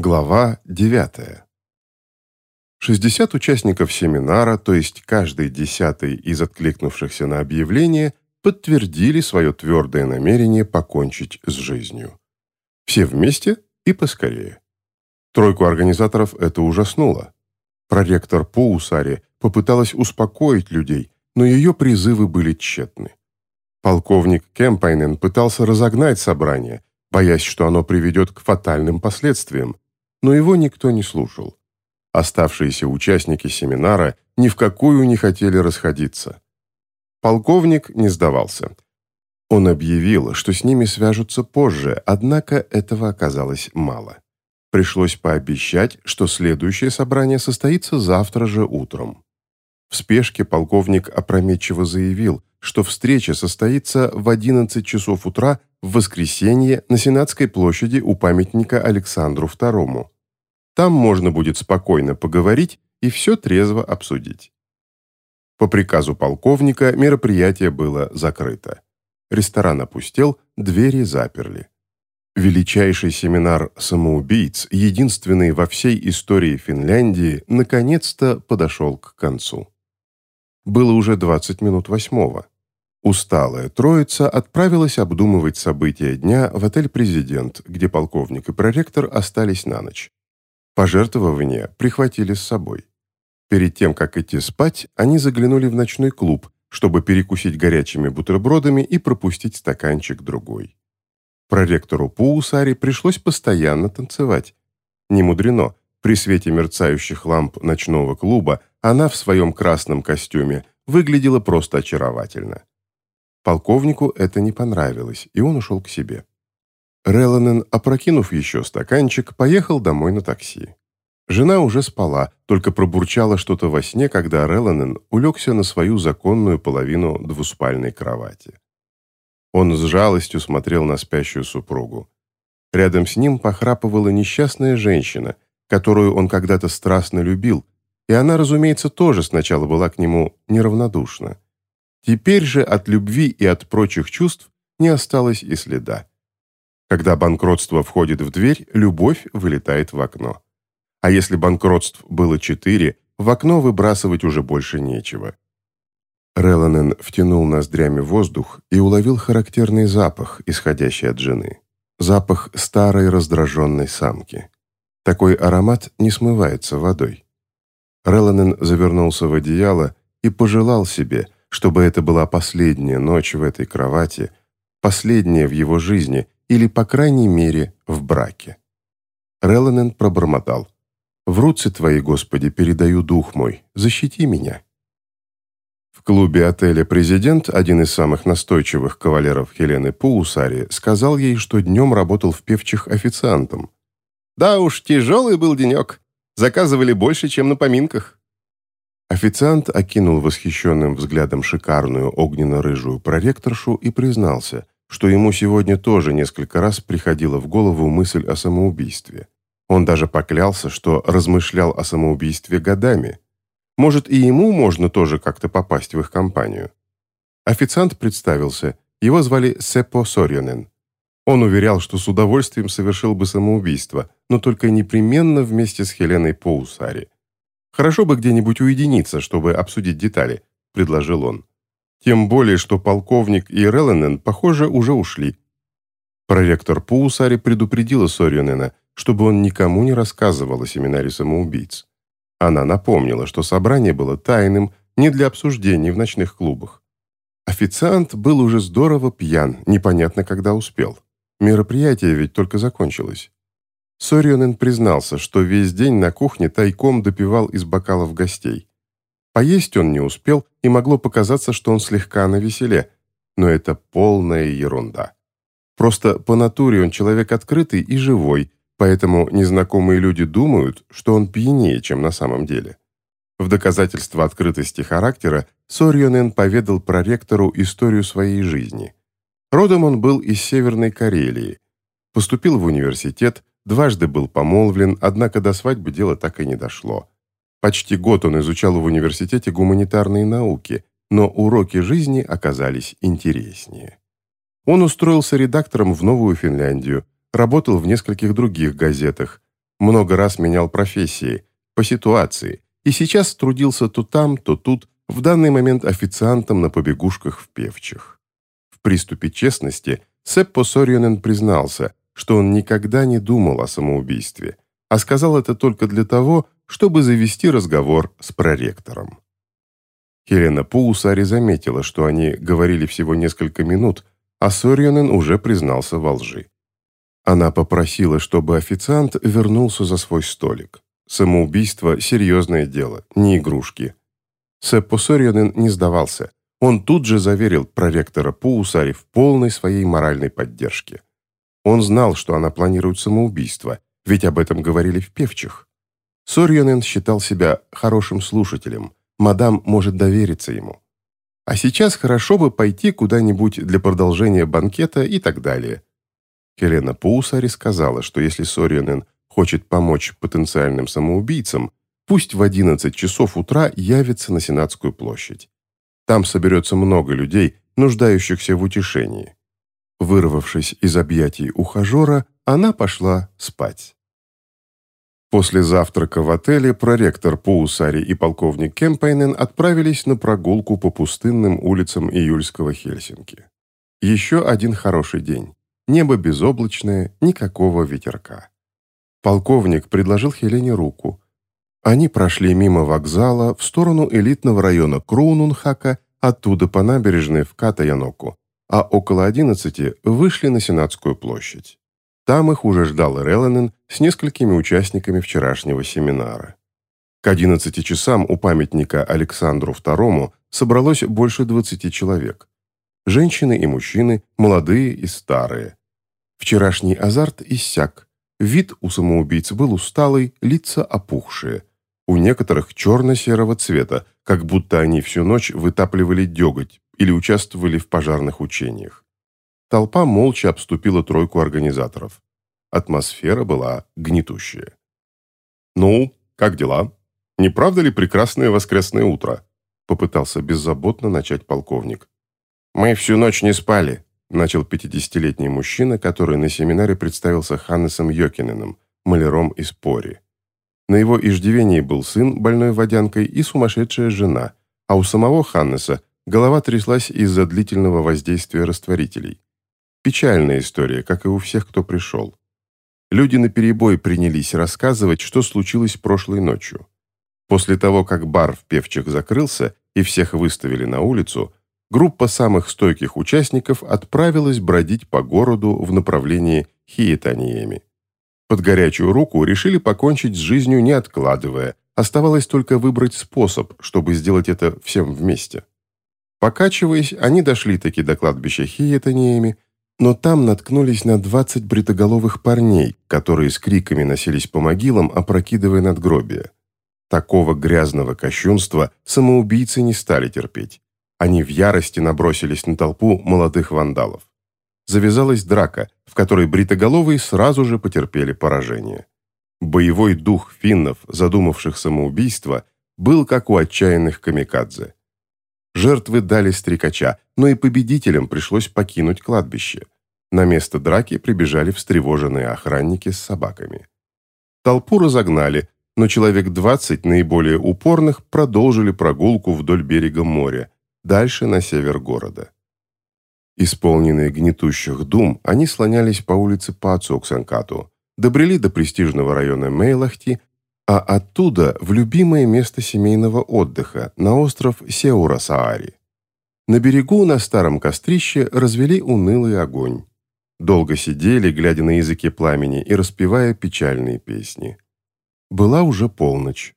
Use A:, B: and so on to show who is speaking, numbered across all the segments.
A: Глава 9. 60 участников семинара, то есть каждый десятый из откликнувшихся на объявление, подтвердили свое твердое намерение покончить с жизнью. Все вместе и поскорее. Тройку организаторов это ужаснуло. Проректор Поусари попыталась успокоить людей, но ее призывы были тщетны. Полковник Кемпайнен пытался разогнать собрание, боясь, что оно приведет к фатальным последствиям, но его никто не слушал. Оставшиеся участники семинара ни в какую не хотели расходиться. Полковник не сдавался. Он объявил, что с ними свяжутся позже, однако этого оказалось мало. Пришлось пообещать, что следующее собрание состоится завтра же утром. В спешке полковник опрометчиво заявил, что встреча состоится в 11 часов утра в воскресенье на Сенатской площади у памятника Александру II. Там можно будет спокойно поговорить и все трезво обсудить. По приказу полковника мероприятие было закрыто. Ресторан опустел, двери заперли. Величайший семинар самоубийц, единственный во всей истории Финляндии, наконец-то подошел к концу. Было уже 20 минут восьмого. Усталая троица отправилась обдумывать события дня в отель «Президент», где полковник и проректор остались на ночь. Пожертвования прихватили с собой. Перед тем, как идти спать, они заглянули в ночной клуб, чтобы перекусить горячими бутербродами и пропустить стаканчик другой. Проректору Пуусари пришлось постоянно танцевать. Не мудрено, при свете мерцающих ламп ночного клуба она в своем красном костюме выглядела просто очаровательно. Полковнику это не понравилось, и он ушел к себе. Реланен, опрокинув еще стаканчик, поехал домой на такси. Жена уже спала, только пробурчала что-то во сне, когда Реланен улегся на свою законную половину двуспальной кровати. Он с жалостью смотрел на спящую супругу. Рядом с ним похрапывала несчастная женщина, которую он когда-то страстно любил, и она, разумеется, тоже сначала была к нему неравнодушна. Теперь же от любви и от прочих чувств не осталось и следа. Когда банкротство входит в дверь, любовь вылетает в окно. А если банкротств было четыре, в окно выбрасывать уже больше нечего. Реланен втянул ноздрями воздух и уловил характерный запах, исходящий от жены. Запах старой раздраженной самки. Такой аромат не смывается водой. Реланен завернулся в одеяло и пожелал себе, чтобы это была последняя ночь в этой кровати, последняя в его жизни или, по крайней мере, в браке. Реланен пробормотал. «В руцы твои, Господи, передаю дух мой, защити меня». В клубе отеля «Президент» один из самых настойчивых кавалеров Хелены Пуусари сказал ей, что днем работал в певчих официантом. «Да уж, тяжелый был денек. Заказывали больше, чем на поминках». Официант окинул восхищенным взглядом шикарную огненно-рыжую проректоршу и признался, что ему сегодня тоже несколько раз приходила в голову мысль о самоубийстве. Он даже поклялся, что размышлял о самоубийстве годами. Может, и ему можно тоже как-то попасть в их компанию. Официант представился. Его звали Сепо Сорьонен. Он уверял, что с удовольствием совершил бы самоубийство, но только непременно вместе с Хеленой Поусари. «Хорошо бы где-нибудь уединиться, чтобы обсудить детали», – предложил он. Тем более, что полковник и Релленен, похоже, уже ушли. Проректор Паусари предупредила Сорьонена, чтобы он никому не рассказывал о семинаре самоубийц. Она напомнила, что собрание было тайным, не для обсуждений в ночных клубах. Официант был уже здорово пьян, непонятно, когда успел. Мероприятие ведь только закончилось. Сорионен признался, что весь день на кухне тайком допивал из бокалов гостей. Поесть он не успел, и могло показаться, что он слегка навеселе, но это полная ерунда. Просто по натуре он человек открытый и живой, поэтому незнакомые люди думают, что он пьянее, чем на самом деле. В доказательство открытости характера Сорьонен поведал проректору историю своей жизни. Родом он был из Северной Карелии. Поступил в университет, дважды был помолвлен, однако до свадьбы дело так и не дошло. Почти год он изучал в университете гуманитарные науки, но уроки жизни оказались интереснее. Он устроился редактором в Новую Финляндию, работал в нескольких других газетах. много раз менял профессии, по ситуации, и сейчас трудился то там, то тут, в данный момент официантом на побегушках в Певчих. В приступе честности Сеппо Сорьонен признался, что он никогда не думал о самоубийстве, а сказал это только для того, чтобы завести разговор с проректором. Хелена Паусари заметила, что они говорили всего несколько минут, а Сорьонен уже признался во лжи. Она попросила, чтобы официант вернулся за свой столик. Самоубийство – серьезное дело, не игрушки. Сеппо Сорьонен не сдавался. Он тут же заверил проректора Паусари в полной своей моральной поддержке. Он знал, что она планирует самоубийство, ведь об этом говорили в певчих. Сорьонен считал себя хорошим слушателем, мадам может довериться ему. А сейчас хорошо бы пойти куда-нибудь для продолжения банкета и так далее. Хелена Паусари сказала, что если Сорьонен хочет помочь потенциальным самоубийцам, пусть в 11 часов утра явится на Сенатскую площадь. Там соберется много людей, нуждающихся в утешении. Вырвавшись из объятий ухажера, она пошла спать. После завтрака в отеле проректор Паусари и полковник Кемпайнен отправились на прогулку по пустынным улицам июльского Хельсинки. Еще один хороший день. Небо безоблачное, никакого ветерка. Полковник предложил Хелене руку. Они прошли мимо вокзала в сторону элитного района Кроунунхака, оттуда по набережной в Катаяноку, а около одиннадцати вышли на Сенатскую площадь. Там их уже ждал Реланен с несколькими участниками вчерашнего семинара. К 11 часам у памятника Александру II собралось больше 20 человек. Женщины и мужчины, молодые и старые. Вчерашний азарт иссяк. Вид у самоубийц был усталый, лица опухшие. У некоторых черно-серого цвета, как будто они всю ночь вытапливали деготь или участвовали в пожарных учениях. Толпа молча обступила тройку организаторов. Атмосфера была гнетущая. «Ну, как дела? Не правда ли прекрасное воскресное утро?» Попытался беззаботно начать полковник. «Мы всю ночь не спали», начал 50-летний мужчина, который на семинаре представился Ханнесом Йокиненом, маляром из Пори. На его иждивении был сын, больной водянкой, и сумасшедшая жена, а у самого Ханнеса голова тряслась из-за длительного воздействия растворителей. Печальная история, как и у всех, кто пришел. Люди наперебой принялись рассказывать, что случилось прошлой ночью. После того, как бар в Певчих закрылся и всех выставили на улицу, группа самых стойких участников отправилась бродить по городу в направлении Хиетаниеми. Под горячую руку решили покончить с жизнью не откладывая, оставалось только выбрать способ, чтобы сделать это всем вместе. Покачиваясь, они дошли таки до кладбища Хиетаниеми, но там наткнулись на 20 бритоголовых парней, которые с криками носились по могилам, опрокидывая надгробия. Такого грязного кощунства самоубийцы не стали терпеть. Они в ярости набросились на толпу молодых вандалов. Завязалась драка, в которой бритоголовые сразу же потерпели поражение. Боевой дух финнов, задумавших самоубийство, был как у отчаянных камикадзе. Жертвы дали стрекача, но и победителям пришлось покинуть кладбище. На место драки прибежали встревоженные охранники с собаками. Толпу разогнали, но человек 20 наиболее упорных продолжили прогулку вдоль берега моря, дальше на север города. Исполненные гнетущих дум, они слонялись по улице Пацуксанкату, добрели до престижного района Мейлахти, а оттуда в любимое место семейного отдыха на остров Сеура-Саари. На берегу на старом кострище развели унылый огонь. Долго сидели, глядя на языки пламени и распевая печальные песни. Была уже полночь.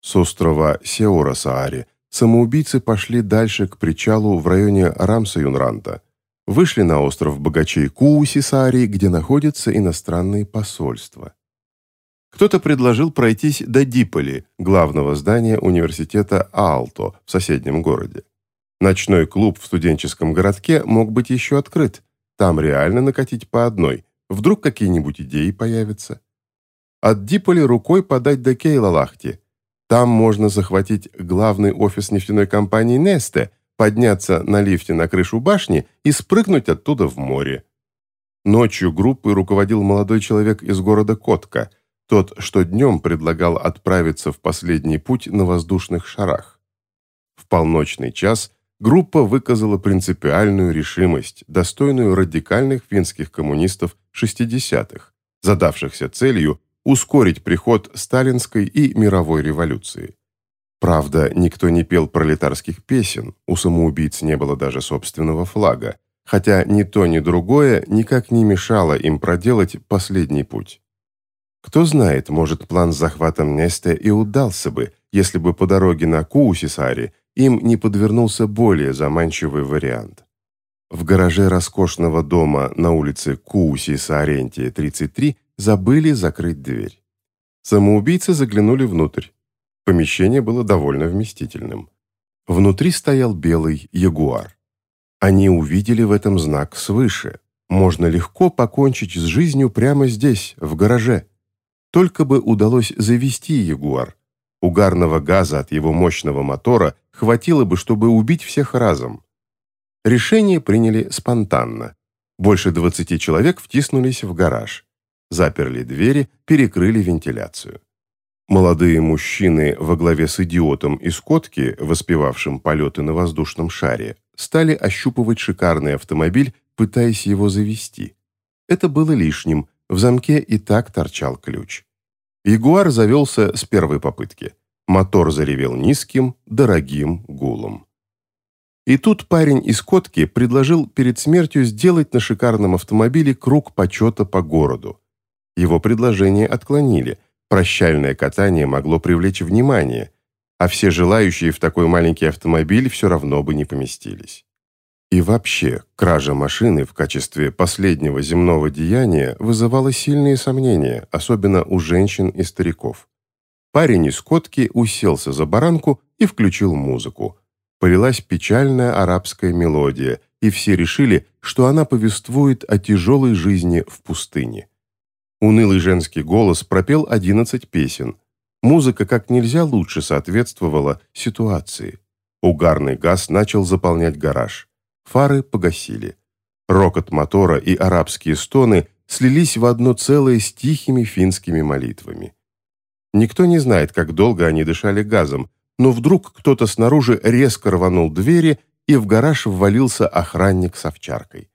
A: С острова Сеура-Саари самоубийцы пошли дальше к причалу в районе Рамса-Юнранта. Вышли на остров богачей Кууси-Саари, где находятся иностранные посольства. Кто-то предложил пройтись до Диполи, главного здания университета Аалто в соседнем городе. Ночной клуб в студенческом городке мог быть еще открыт. Там реально накатить по одной. Вдруг какие-нибудь идеи появятся. От Диполи рукой подать до Кейлалахти. Там можно захватить главный офис нефтяной компании Несте, подняться на лифте на крышу башни и спрыгнуть оттуда в море. Ночью группой руководил молодой человек из города Котка – тот, что днем предлагал отправиться в последний путь на воздушных шарах. В полночный час группа выказала принципиальную решимость, достойную радикальных финских коммунистов 60-х, задавшихся целью ускорить приход сталинской и мировой революции. Правда, никто не пел пролетарских песен, у самоубийц не было даже собственного флага, хотя ни то, ни другое никак не мешало им проделать последний путь. Кто знает, может, план с захватом Несте и удался бы, если бы по дороге на Куусисари им не подвернулся более заманчивый вариант. В гараже роскошного дома на улице Куусисарентия, 33, забыли закрыть дверь. Самоубийцы заглянули внутрь. Помещение было довольно вместительным. Внутри стоял белый ягуар. Они увидели в этом знак свыше. Можно легко покончить с жизнью прямо здесь, в гараже. Только бы удалось завести ягуар. Угарного газа от его мощного мотора хватило бы, чтобы убить всех разом. Решение приняли спонтанно. Больше 20 человек втиснулись в гараж. Заперли двери, перекрыли вентиляцию. Молодые мужчины во главе с идиотом из Котки, воспевавшим полеты на воздушном шаре, стали ощупывать шикарный автомобиль, пытаясь его завести. Это было лишним, в замке и так торчал ключ. Ягуар завелся с первой попытки. Мотор заревел низким, дорогим гулом. И тут парень из Котки предложил перед смертью сделать на шикарном автомобиле круг почета по городу. Его предложение отклонили – Прощальное катание могло привлечь внимание, а все желающие в такой маленький автомобиль все равно бы не поместились. И вообще, кража машины в качестве последнего земного деяния вызывала сильные сомнения, особенно у женщин и стариков. Парень из Котки уселся за баранку и включил музыку. Полилась печальная арабская мелодия, и все решили, что она повествует о тяжелой жизни в пустыне. Унылый женский голос пропел 11 песен. Музыка как нельзя лучше соответствовала ситуации. Угарный газ начал заполнять гараж. Фары погасили. Рокот мотора и арабские стоны слились в одно целое с тихими финскими молитвами. Никто не знает, как долго они дышали газом, но вдруг кто-то снаружи резко рванул двери, и в гараж ввалился охранник с овчаркой.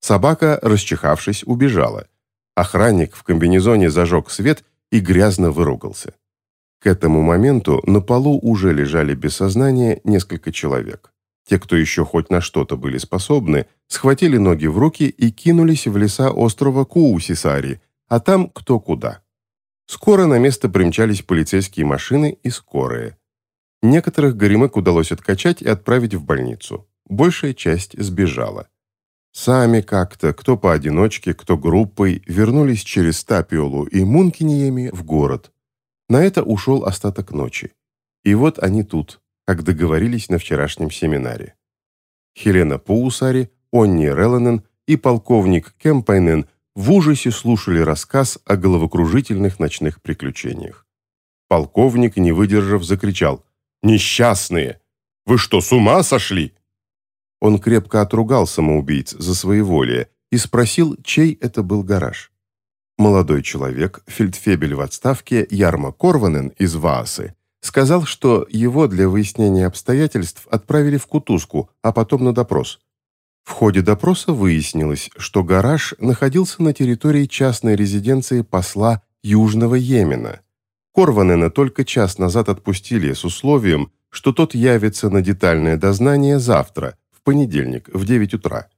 A: Собака, расчихавшись, убежала – Охранник в комбинезоне зажег свет и грязно выругался. К этому моменту на полу уже лежали без сознания несколько человек. Те, кто еще хоть на что-то были способны, схватили ноги в руки и кинулись в леса острова Куусисари, а там кто куда. Скоро на место примчались полицейские машины и скорые. Некоторых горемык удалось откачать и отправить в больницу. Большая часть сбежала. Сами как-то, кто поодиночке, кто группой, вернулись через Тапиолу и Мункиниями в город. На это ушел остаток ночи. И вот они тут, как договорились на вчерашнем семинаре. Хелена Паусари, Онни Реланен и полковник Кемпайнен в ужасе слушали рассказ о головокружительных ночных приключениях. Полковник, не выдержав, закричал «Несчастные! Вы что, с ума сошли?» Он крепко отругал самоубийц за своеволие и спросил, чей это был гараж. Молодой человек, фельдфебель в отставке Ярма Корванен из Ваасы, сказал, что его для выяснения обстоятельств отправили в Кутузку, а потом на допрос. В ходе допроса выяснилось, что гараж находился на территории частной резиденции посла Южного Йемена. Корванена только час назад отпустили с условием, что тот явится на детальное дознание завтра, понедельник, в 9 утра.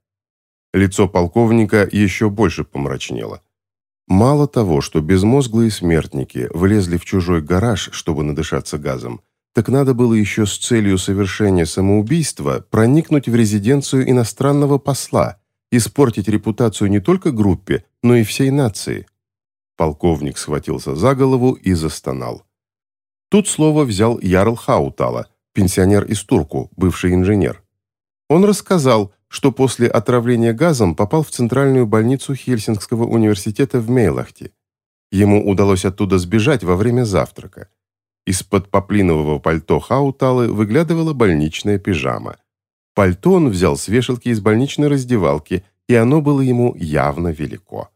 A: Лицо полковника еще больше помрачнело. Мало того, что безмозглые смертники влезли в чужой гараж, чтобы надышаться газом, так надо было еще с целью совершения самоубийства проникнуть в резиденцию иностранного посла, испортить репутацию не только группе, но и всей нации. Полковник схватился за голову и застонал. Тут слово взял Ярл Хаутала, пенсионер из Турку, бывший инженер. Он рассказал, что после отравления газом попал в центральную больницу Хельсинкского университета в Мейлахте. Ему удалось оттуда сбежать во время завтрака. Из-под поплинового пальто Хауталы выглядывала больничная пижама. Пальто он взял с вешалки из больничной раздевалки, и оно было ему явно велико.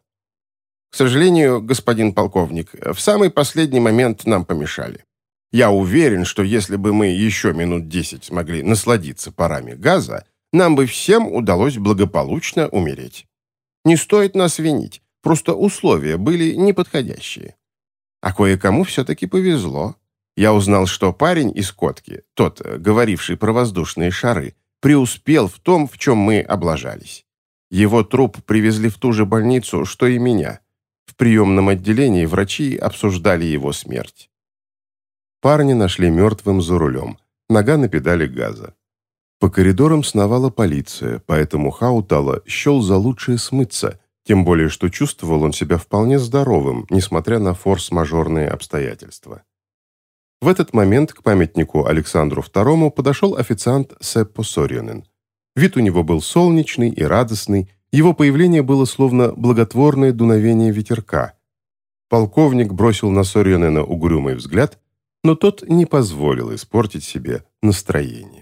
B: К сожалению, господин полковник, в самый последний момент нам помешали. Я уверен, что если бы мы еще минут десять смогли насладиться парами газа, нам бы всем удалось благополучно умереть. Не стоит нас винить, просто условия были неподходящие. А кое-кому все-таки повезло. Я узнал, что парень из Котки, тот, говоривший про воздушные шары, преуспел в том, в чем мы облажались. Его труп привезли в ту же больницу, что и меня. В приемном отделении врачи обсуждали его смерть. Парня нашли мертвым за рулем, нога на педали газа. По коридорам сновала полиция, поэтому Хаутала счел за лучшее смыться, тем более что чувствовал он себя вполне здоровым, несмотря на форс-мажорные обстоятельства. В этот момент к памятнику Александру II подошел официант Сеппо Сорьянен. Вид у него был солнечный и радостный, его появление было словно благотворное дуновение ветерка. Полковник бросил на Сорьянена угрюмый взгляд, но тот не позволил испортить себе настроение.